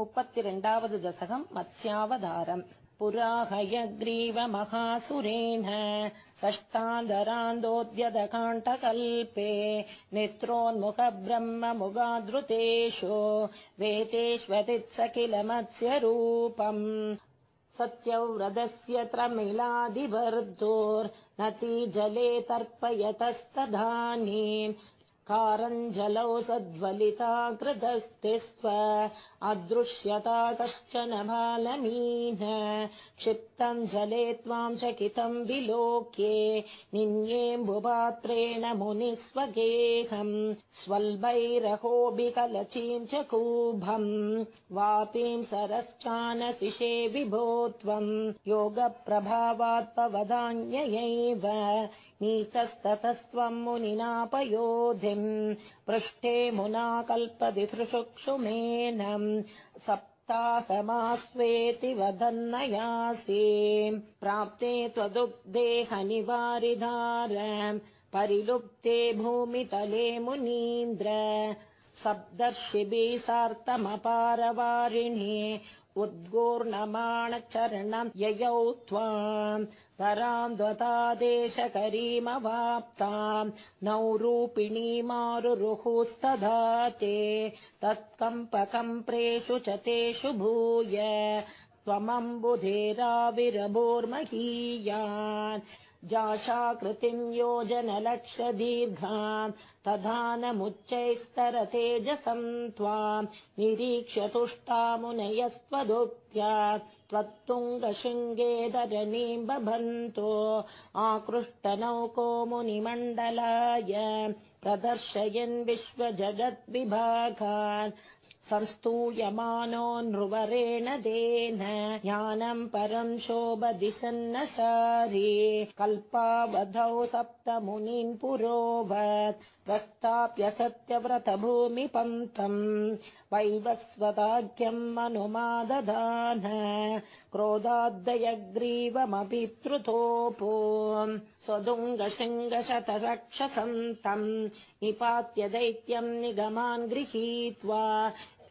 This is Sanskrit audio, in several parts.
मुपतिरण्डावद् दशकम् मत्स्यावतारम् पुरा हयग्रीवमहासुरेण षष्टान्दरान्दोद्यतकाण्ठकल्पे नेत्रोन्मुखब्रह्म मुगादृतेषु वेतेष्वतित्स किल मत्स्यरूपम् सत्यव्रतस्य त्रमिलादिवर्दोर्नती जले तर्पयतस्तधानी कारञ्जलौ सद्वलिता कृतस्ति स्व अदृश्यता कश्चन बालमीन। क्षिप्तम् जले त्वाम् चकितम् विलोक्ये निन्येऽम्बुपात्रेण मुनिस्वगेहम् स्वल्पैरहोऽबिकलचीम् च कूभम् वापीम् सरश्चानसिषे विभो त्वम् योगप्रभावात्पवदान्ययैव नीतस्ततस्त्वम् मुनिनापयोधिम् पृष्ठे मुना कल्पदितृषुक्षुमेनम् सप्ताहमास्वेति वदन्नयासि। प्राप्ते त्वदुग्देहनिवारिधार परिलुप्ते भूमितले मुनीन्द्र सप्तर्षिभिः सार्तमपारवारिणि उद्गूर्णमाणचरणम् ययौ त्वाम् परान्द्वतादेशकरीमवाप्ताम् नौ रूपिणीमारुरुहुस्तधा ते। तत्कम्पकम्प्रेषु च तेषु भूय त्वमम्बुधेराविरभूर्महीयान् जाशाकृतिम् योजनलक्षदीर्घाम् तथा न मुच्चैस्तरतेजसम् त्वाम् निरीक्ष्य तुष्टामुनयस्त्वदुक्त्या त्वत्तुङ्गशृङ्गेदरणीम् बभन्तो आकृष्टनौको मुनिमण्डलाय प्रदर्शयन् विश्वजगद्विभागान् संस्तूयमानो नृवरेण तेन ज्ञानम् परम् शोभदिशन्न शारी कल्पावधौ सप्तमुनीन् पुरोवत् प्रस्ताप्य सत्यव्रतभूमिपन्तम् वैवस्वताख्यम् अनुमादधान क्रोधाद्दयग्रीवमभितृतोपो स्वदुङ्गशृङ्गशतरक्षसन्तम् निपात्य दैत्यम् निगमान् गृहीत्वा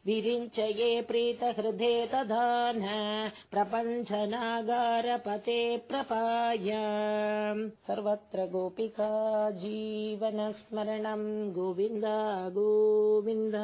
विरिञ्चये प्रीतहृदे तधान प्रपञ्चनागारपते प्रपाय। सर्वत्र गोपिका जीवनस्मरणम् गोविन्द गोविन्द